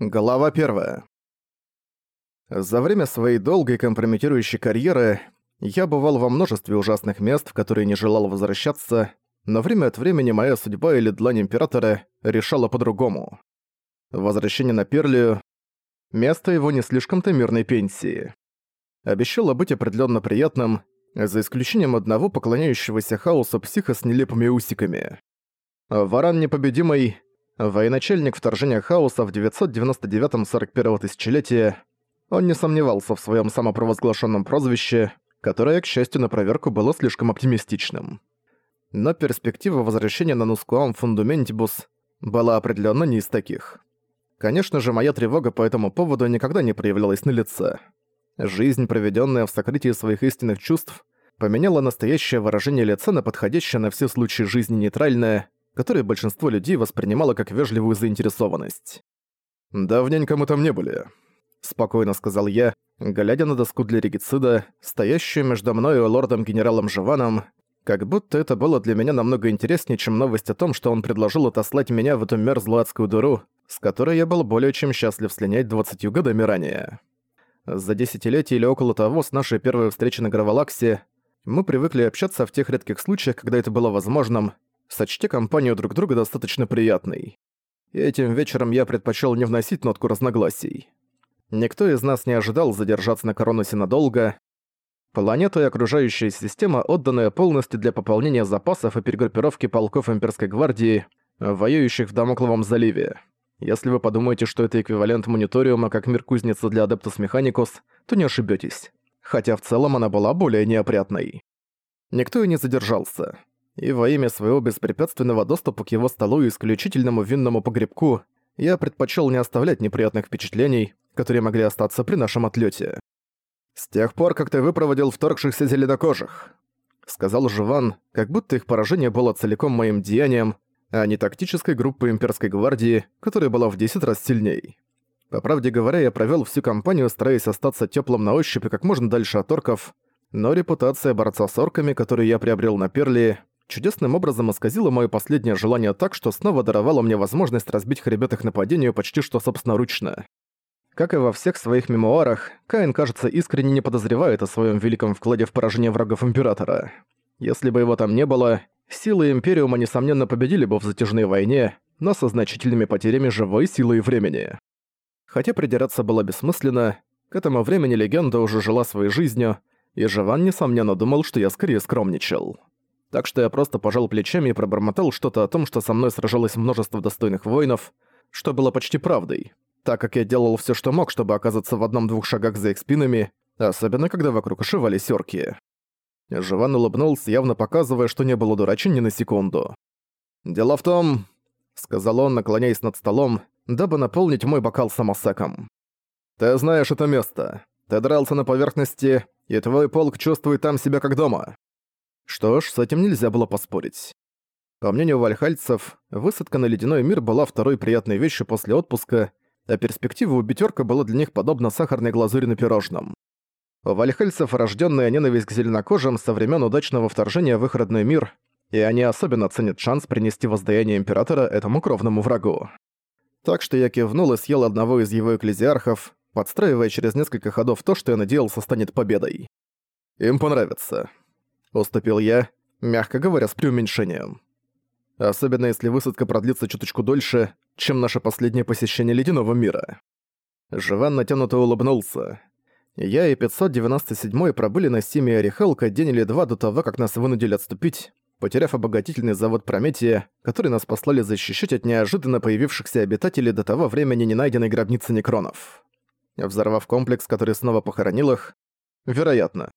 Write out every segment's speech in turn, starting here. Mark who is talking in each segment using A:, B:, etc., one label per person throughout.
A: Глава 1. За время своей долгой компрометирующей карьеры я бывал во множестве ужасных мест, в которые не желал возвращаться, но время от времени моя судьба или длань Императора решала по-другому. Возвращение на Перлию — место его не слишком-то мирной пенсии. Обещало быть определенно приятным, за исключением одного поклоняющегося хаосу психа с нелепыми усиками. Варан непобедимый Военачальник вторжения хаоса в 999-41 тысячелетия, он не сомневался в своем самопровозглашенном прозвище, которое, к счастью, на проверку было слишком оптимистичным. Но перспектива возвращения на Нускуам Фундаментибус была определенно не из таких. Конечно же, моя тревога по этому поводу никогда не проявлялась на лице. Жизнь, проведенная в сокрытии своих истинных чувств, поменяла настоящее выражение лица на подходящее на все случаи жизни нейтральное, которые большинство людей воспринимало как вежливую заинтересованность. «Давненько мы там не были», — спокойно сказал я, глядя на доску для регицида, стоящую между мной и лордом-генералом Живаном, как будто это было для меня намного интереснее, чем новость о том, что он предложил отослать меня в эту мерзлую адскую дыру, с которой я был более чем счастлив слинять двадцатью годами ранее. За десятилетие или около того, с нашей первой встречи на Гравалаксе, мы привыкли общаться в тех редких случаях, когда это было возможным, сочтя компанию друг друга достаточно приятной. И этим вечером я предпочел не вносить нотку разногласий. Никто из нас не ожидал задержаться на Коронусе надолго. Планета и окружающая система, отданная полностью для пополнения запасов и перегруппировки полков Имперской гвардии, воюющих в Дамокловом заливе. Если вы подумаете, что это эквивалент мониториума как мир кузницы для Адептус Механикус, то не ошибетесь. Хотя в целом она была более неопрятной. Никто и не задержался и во имя своего беспрепятственного доступа к его столу и исключительному винному погребку я предпочел не оставлять неприятных впечатлений, которые могли остаться при нашем отлете. «С тех пор, как ты выпроводил вторгшихся зеленокожих», — сказал Живан, как будто их поражение было целиком моим деянием, а не тактической группой имперской гвардии, которая была в 10 раз сильней. По правде говоря, я провел всю кампанию, стараясь остаться теплым на ощупь и как можно дальше от орков, но репутация борца с орками, которую я приобрел на Перли, чудесным образом исказило моё последнее желание так, что снова даровало мне возможность разбить хребет их нападению почти что собственноручно. Как и во всех своих мемуарах, Каин, кажется, искренне не подозревает о своем великом вкладе в поражение врагов Императора. Если бы его там не было, силы Империума, несомненно, победили бы в затяжной войне, но со значительными потерями живой силы и времени. Хотя придираться было бессмысленно, к этому времени легенда уже жила своей жизнью, и Живан, несомненно, думал, что я скорее скромничал так что я просто пожал плечами и пробормотал что-то о том, что со мной сражалось множество достойных воинов, что было почти правдой, так как я делал все, что мог, чтобы оказаться в одном-двух шагах за их спинами, особенно когда вокруг ошивались орки. Живан улыбнулся, явно показывая, что не был удурачен ни на секунду. «Дело в том», — сказал он, наклоняясь над столом, дабы наполнить мой бокал самосеком. «Ты знаешь это место. Ты дрался на поверхности, и твой полк чувствует там себя как дома. Что ж, с этим нельзя было поспорить. По мнению вальхальцев, высадка на ледяной мир была второй приятной вещью после отпуска, а перспектива у Бетерка была для них подобна сахарной глазури на пирожном. У вальхальцев рожденная ненависть к зеленокожим со времен удачного вторжения в их родной мир, и они особенно ценят шанс принести воздаяние Императора этому кровному врагу. Так что я кивнул и съел одного из его экклезиархов, подстраивая через несколько ходов то, что я надеялся станет победой. Им понравится. Уступил я, мягко говоря, с преуменьшением. Особенно если высадка продлится чуточку дольше, чем наше последнее посещение Ледяного мира. Живан натянуто улыбнулся. Я и 597 пробыли на Симе Орехалка день или два до того, как нас вынудили отступить, потеряв обогатительный завод Прометия, который нас послали защищать от неожиданно появившихся обитателей до того времени не найденной гробницы некронов. Взорвав комплекс, который снова похоронил их, вероятно,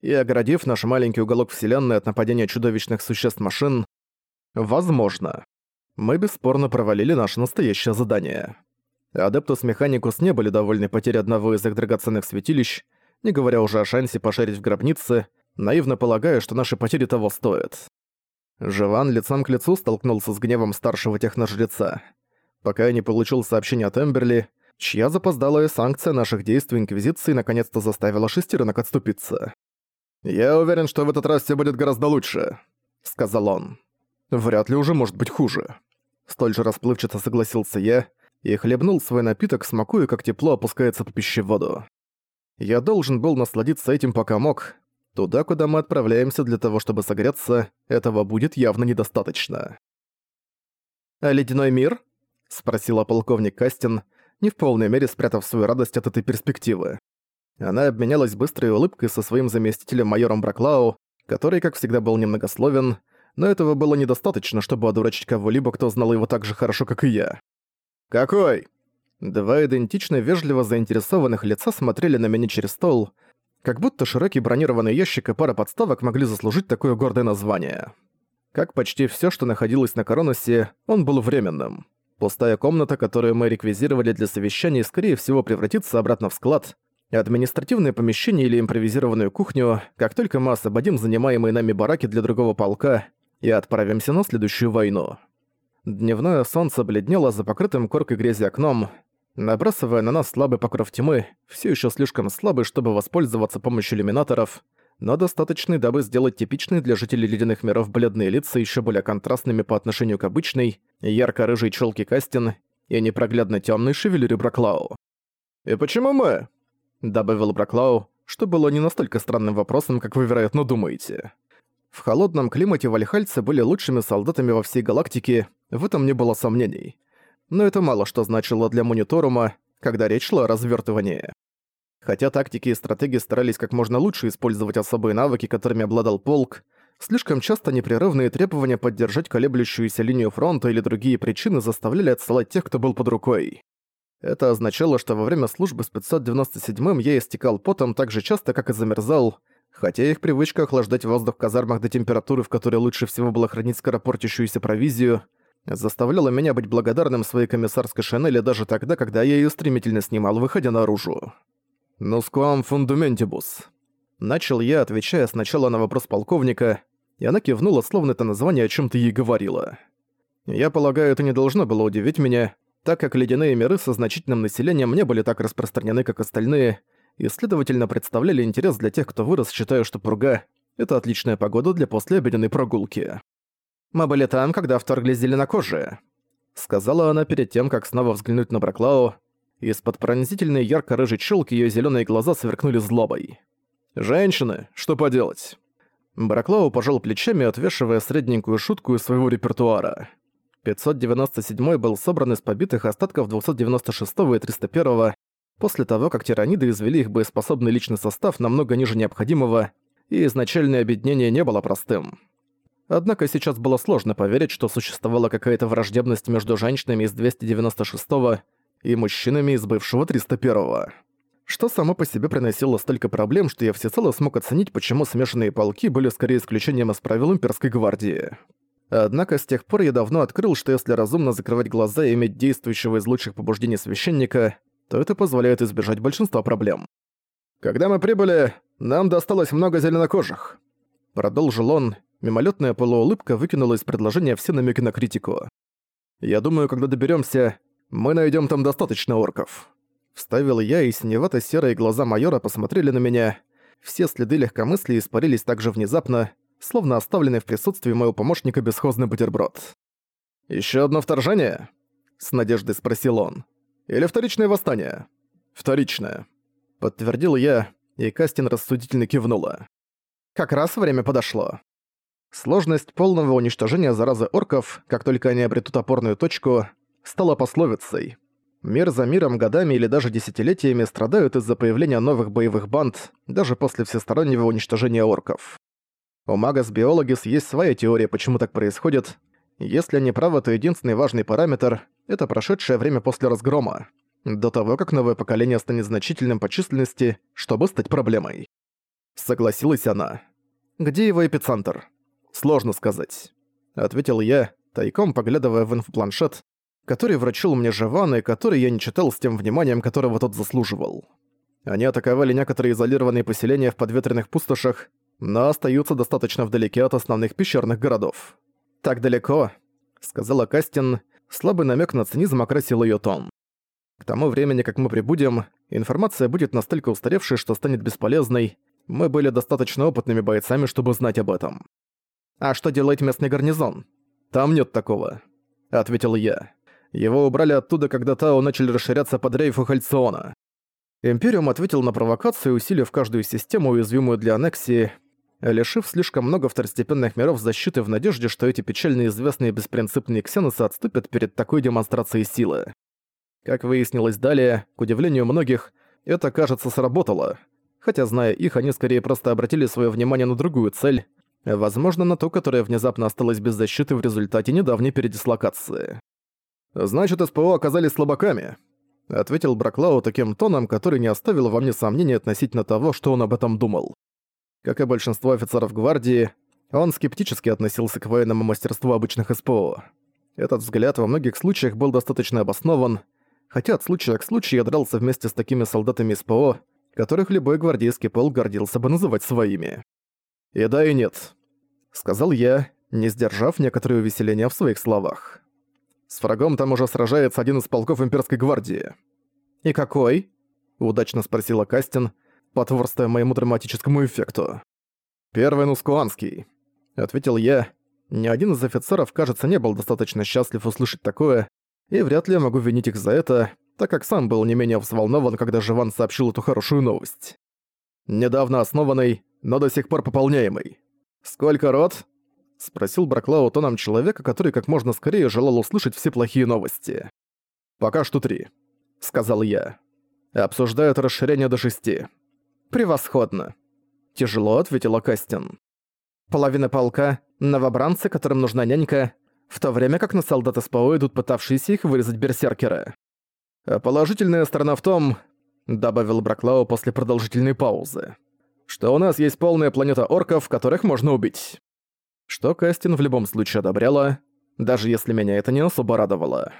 A: и оградив наш маленький уголок Вселенной от нападения чудовищных существ-машин, возможно, мы бесспорно провалили наше настоящее задание. Адептус Механикус не были довольны потерей одного из их драгоценных святилищ, не говоря уже о шансе пошарить в гробнице, наивно полагая, что наши потери того стоят. Живан лицом к лицу столкнулся с гневом старшего техножреца. Пока я не получил сообщение от Эмберли, чья запоздалая санкция наших действий Инквизиции наконец-то заставила шестеренок отступиться. «Я уверен, что в этот раз все будет гораздо лучше», — сказал он. «Вряд ли уже может быть хуже». Столь же расплывчато согласился я, и хлебнул свой напиток, смакуя, как тепло опускается по пищеводу. Я должен был насладиться этим пока мог. Туда, куда мы отправляемся для того, чтобы согреться, этого будет явно недостаточно.
B: «А ледяной мир?»
A: — спросила полковник Кастин, не в полной мере спрятав свою радость от этой перспективы. Она обменялась быстрой улыбкой со своим заместителем майором Браклау, который, как всегда, был немногословен, но этого было недостаточно, чтобы одурачить кого-либо, кто знал его так же хорошо, как и я. «Какой?» Два идентично вежливо заинтересованных лица смотрели на меня через стол, как будто широкий бронированный ящик и пара подставок могли заслужить такое гордое название. Как почти все, что находилось на Короносе, он был временным. Пустая комната, которую мы реквизировали для совещаний, скорее всего превратится обратно в склад, административное помещение или импровизированную кухню, как только мы освободим занимаемые нами бараки для другого полка и отправимся на следующую войну. Дневное солнце бледнело за покрытым коркой грязи окном, набрасывая на нас слабый покров тьмы, все еще слишком слабый, чтобы воспользоваться помощью иллюминаторов, но достаточный, дабы сделать типичные для жителей ледяных миров бледные лица еще более контрастными по отношению к обычной, ярко-рыжей челке Кастин и непроглядно темной шевелюре Браклау. «И почему мы?» — добавил Браклау, что было не настолько странным вопросом, как вы, вероятно, думаете. В холодном климате вальхальцы были лучшими солдатами во всей галактике, в этом не было сомнений но это мало что значило для мониторума, когда речь шла о развертывании. Хотя тактики и стратегии старались как можно лучше использовать особые навыки, которыми обладал полк, слишком часто непрерывные требования поддержать колеблющуюся линию фронта или другие причины заставляли отсылать тех, кто был под рукой. Это означало, что во время службы с 597-м я истекал потом так же часто, как и замерзал, хотя их привычка охлаждать воздух в казармах до температуры, в которой лучше всего было хранить скоропортящуюся провизию, заставляла меня быть благодарным своей комиссарской Шанели даже тогда, когда я её стремительно снимал, выходя наружу. «Нускуам фундаментибус». Начал я, отвечая сначала на вопрос полковника, и она кивнула, словно это название о чём-то ей говорило. Я полагаю, это не должно было удивить меня, так как ледяные миры со значительным населением не были так распространены, как остальные, и, следовательно, представляли интерес для тех, кто вырос, считая, что пруга — это отличная погода для послеобеденной прогулки. Мы были там, когда вторглись зеленокожие», — сказала она перед тем, как снова взглянуть на Браклау. Из-под пронзительной ярко-рыжей челки её зелёные глаза сверкнули злобой. «Женщины, что поделать?» Браклау пожал плечами, отвешивая средненькую шутку из своего репертуара. 597 был собран из побитых остатков 296 и 301 после того, как тираниды извели их боеспособный личный состав намного ниже необходимого, и изначальное объединение не было простым. Однако сейчас было сложно поверить, что существовала какая-то враждебность между женщинами из 296-го и мужчинами из бывшего 301-го. Что само по себе приносило столько проблем, что я всецело смог оценить, почему смешанные полки были скорее исключением из правил имперской гвардии. Однако с тех пор я давно открыл, что если разумно закрывать глаза и иметь действующего из лучших побуждений священника, то это позволяет избежать большинства проблем. «Когда мы прибыли, нам досталось много зеленокожих», — продолжил он, Мимолетная полуулыбка выкинула из предложения все намеки на критику. «Я думаю, когда доберемся, мы найдем там достаточно орков». Вставил я, и синевато-серые глаза майора посмотрели на меня. Все следы легкомыслия испарились так же внезапно, словно оставленный в присутствии моего помощника бесхозный бутерброд. Еще одно вторжение?» — с надеждой спросил он. «Или вторичное восстание?» «Вторичное», — подтвердил я, и Кастин рассудительно кивнула. «Как раз время подошло». Сложность полного уничтожения заразы орков, как только они обретут опорную точку, стала пословицей. Мир за миром годами или даже десятилетиями страдают из-за появления новых боевых банд, даже после всестороннего уничтожения орков. У Магас Биологис есть своя теория, почему так происходит. Если они правы, то единственный важный параметр — это прошедшее время после разгрома, до того, как новое поколение станет значительным по численности, чтобы стать проблемой. Согласилась она. Где его эпицентр? «Сложно сказать», — ответил я, тайком поглядывая в инфопланшет, который вручил мне Живан и который я не читал с тем вниманием, которого тот заслуживал. Они атаковали некоторые изолированные поселения в подветренных пустошах, но остаются достаточно вдалеке от основных пещерных городов. «Так далеко», — сказала Кастин, слабый намек на цинизм окрасил ее тон. «К тому времени, как мы прибудем, информация будет настолько устаревшей, что станет бесполезной. Мы были достаточно опытными бойцами, чтобы знать об этом. А что делает местный гарнизон? Там нет такого, ответил я. Его убрали оттуда, когда Тао начали расширяться под рейфу Хальциона. Империум ответил на провокацию, усилив каждую систему, уязвимую для аннексии, лишив слишком много второстепенных миров защиты в надежде, что эти печально известные беспринципные ксеносы отступят перед такой демонстрацией силы. Как выяснилось далее, к удивлению многих, это, кажется, сработало. Хотя, зная их, они скорее просто обратили свое внимание на другую цель, возможно, на ту, которая внезапно осталась без защиты в результате недавней передислокации. «Значит, СПО оказались слабаками», — ответил Браклау таким тоном, который не оставил во мне сомнений относительно того, что он об этом думал. Как и большинство офицеров гвардии, он скептически относился к военному мастерству обычных СПО. Этот взгляд во многих случаях был достаточно обоснован, хотя от случая к случаю я дрался вместе с такими солдатами СПО, которых любой гвардейский пол гордился бы называть своими. «И да, и нет», — сказал я, не сдержав некоторые увеселения в своих словах. «С врагом там уже сражается один из полков имперской гвардии».
B: «И какой?»
A: — удачно спросила Кастин, потворствуя моему драматическому эффекту. «Первый Нускуанский», — ответил я. Ни один из офицеров, кажется, не был достаточно счастлив услышать такое, и вряд ли я могу винить их за это, так как сам был не менее взволнован, когда Живан сообщил эту хорошую новость. Недавно основанный, но до сих пор пополняемый. «Сколько рот?» — спросил Браклау тоном человека, который как можно скорее желал услышать все плохие новости. «Пока что три», — сказал я. «Обсуждают расширение до шести».
B: «Превосходно», — тяжело ответила Кастин. «Половина полка — новобранцы, которым нужна нянька, в то время как на солдат СПО идут пытавшиеся их вырезать берсеркеры.
A: А положительная сторона в том, добавил Браклау после продолжительной паузы, что у нас есть полная планета орков, которых можно убить. Что Кастин в любом случае одобряла, даже если меня это не особо радовало.